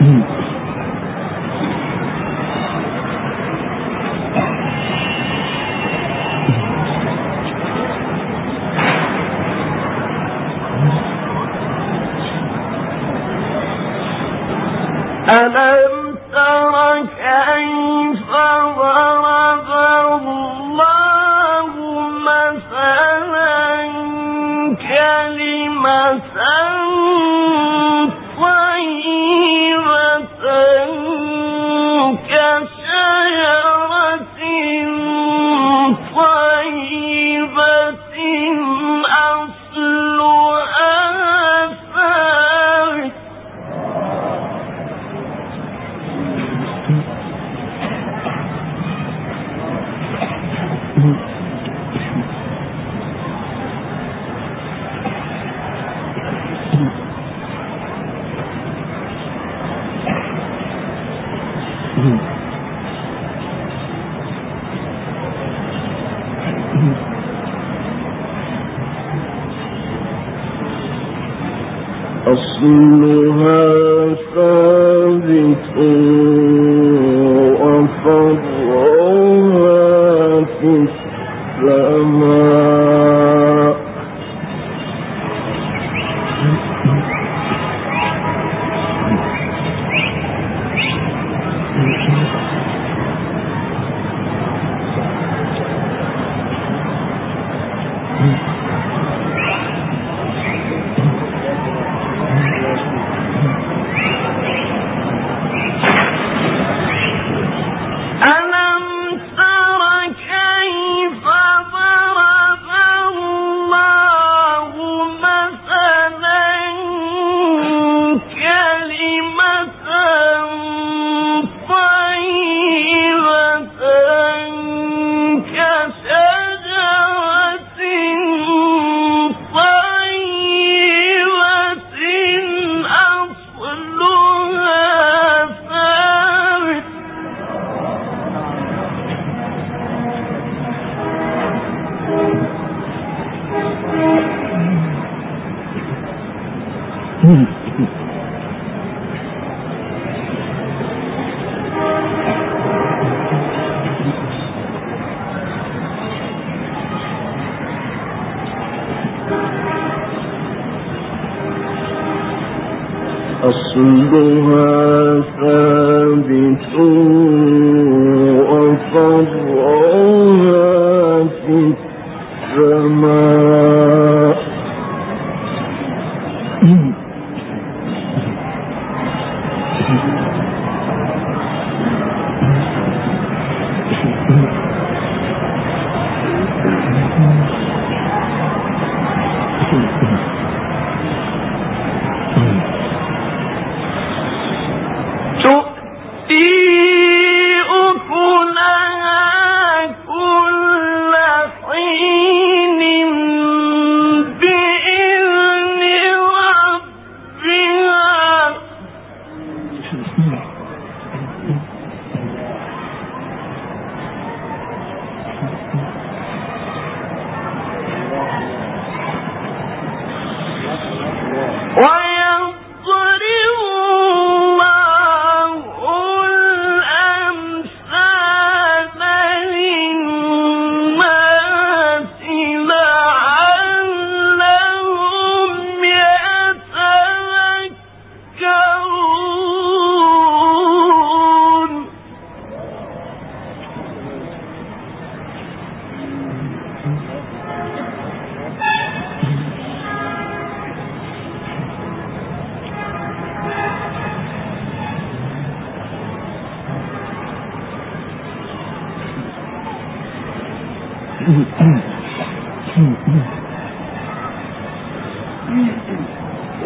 Mm. أصلها ثابت.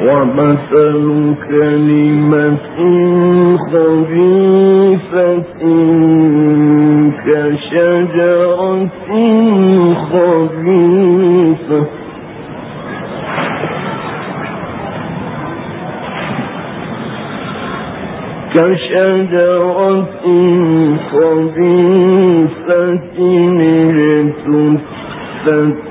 ومثل كلمة خبيثة كشجرة خبيثة. كشجرة خبيثة the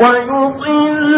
ويضل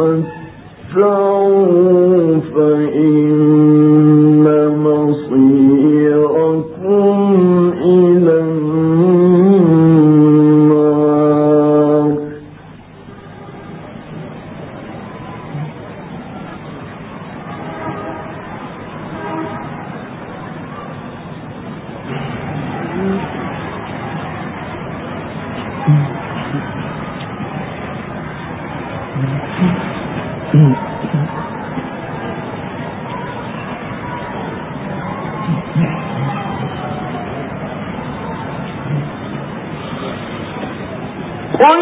Um. قل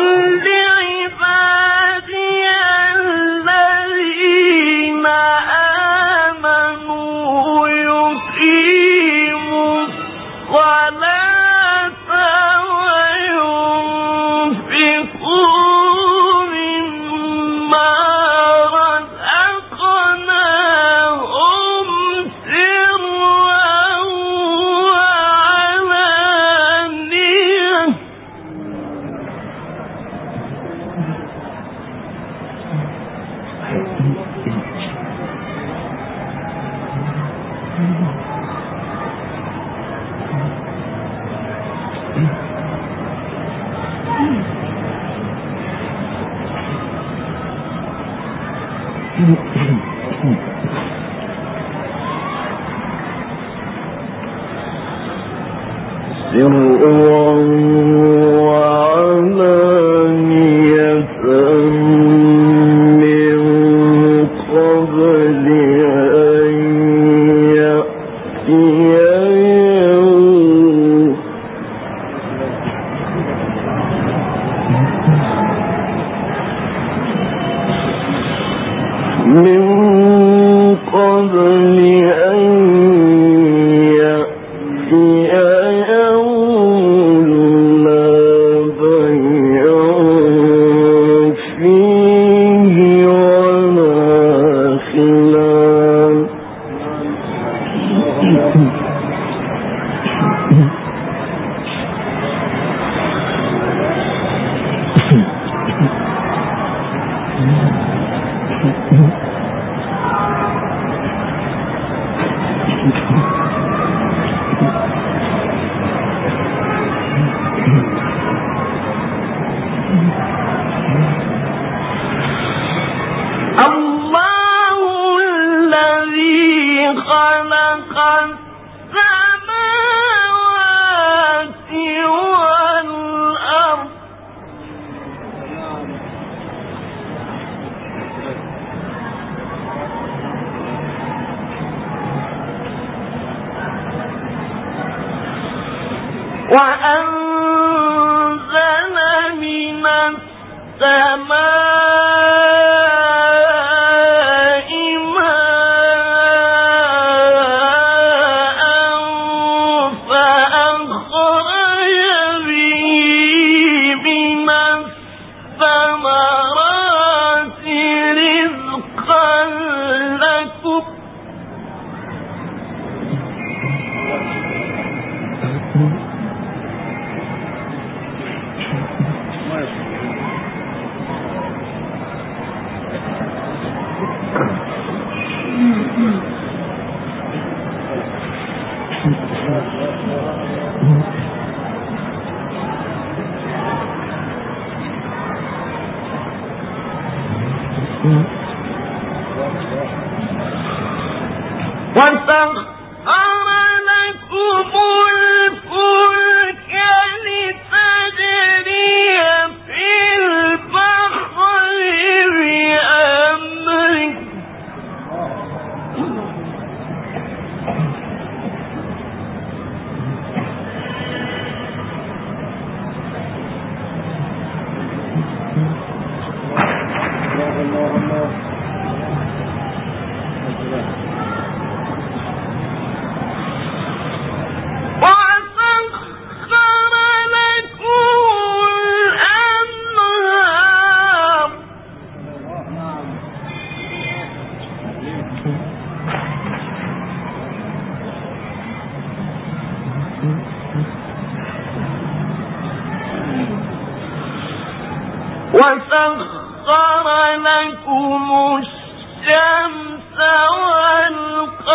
وسخر لكم الشمس والقمر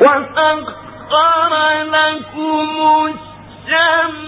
وسخر لكم الشمس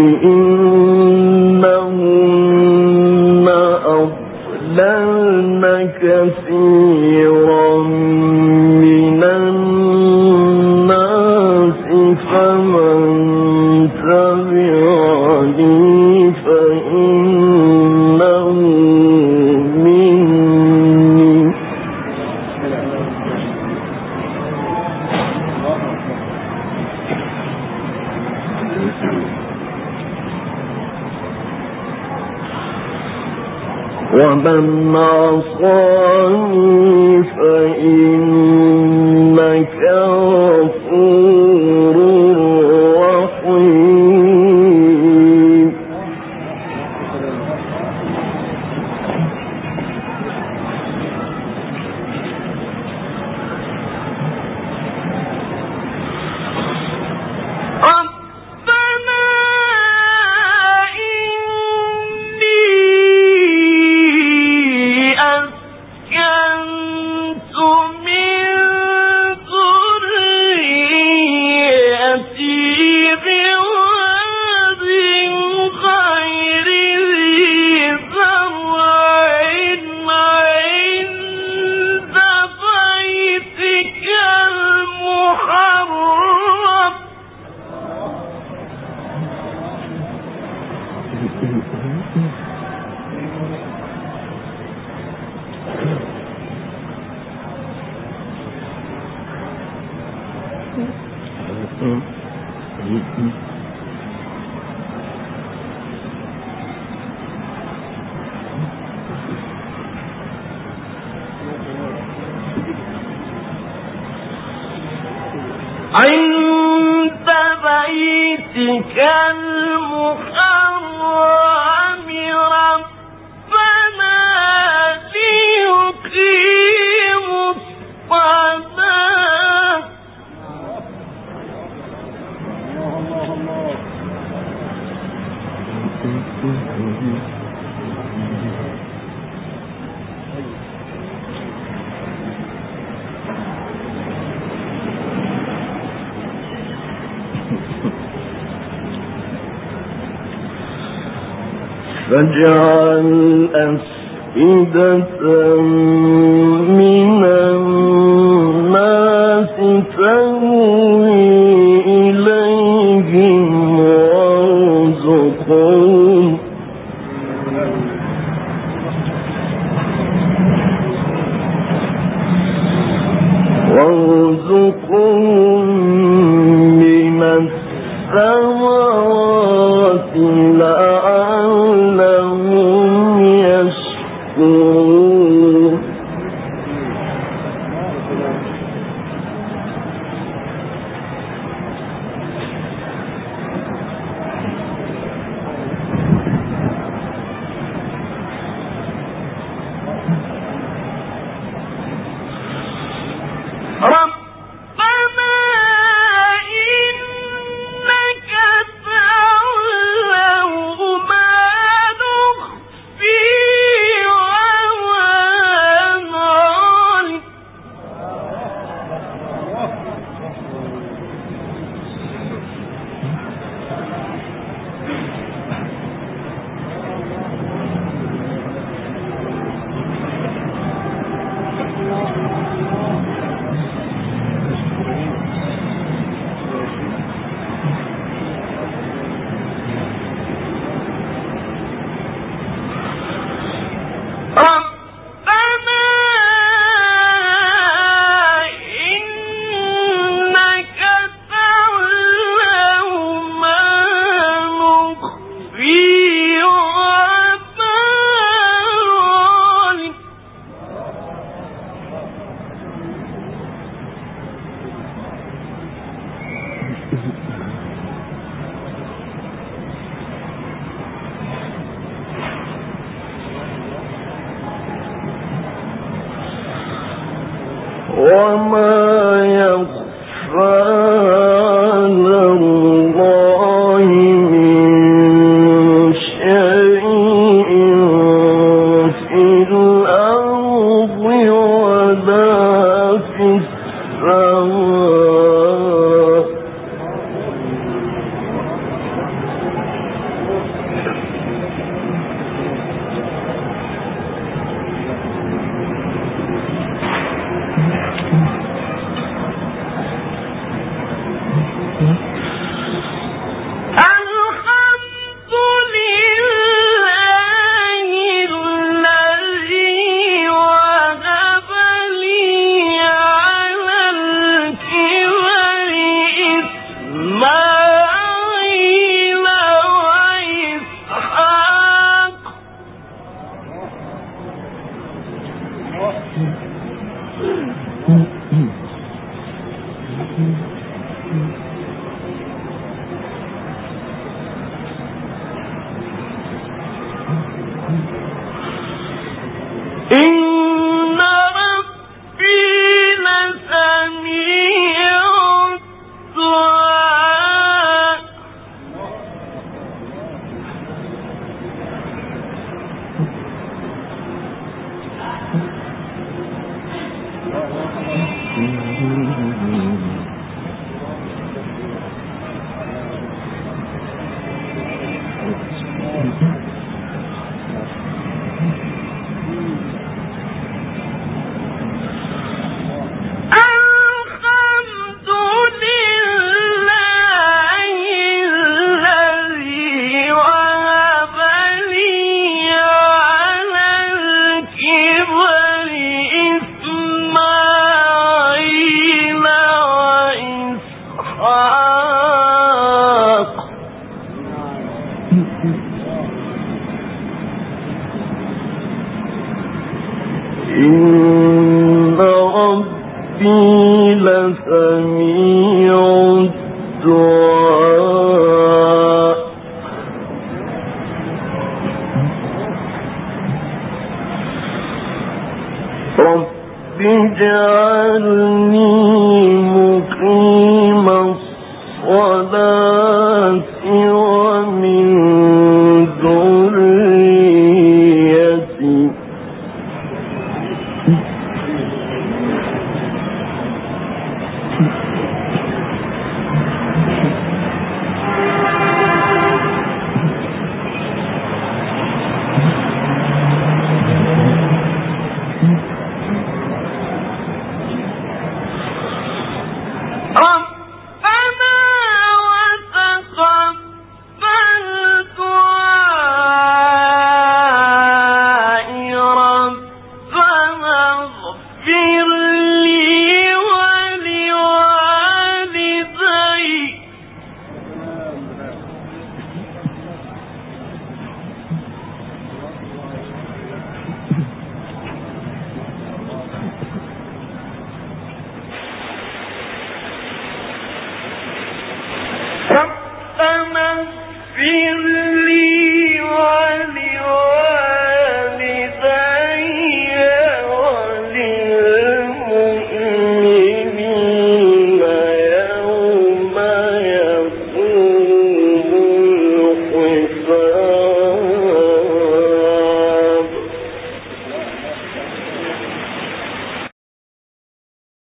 بإن ومن عصاني فإنك فاجعل أفئدة من الناس وما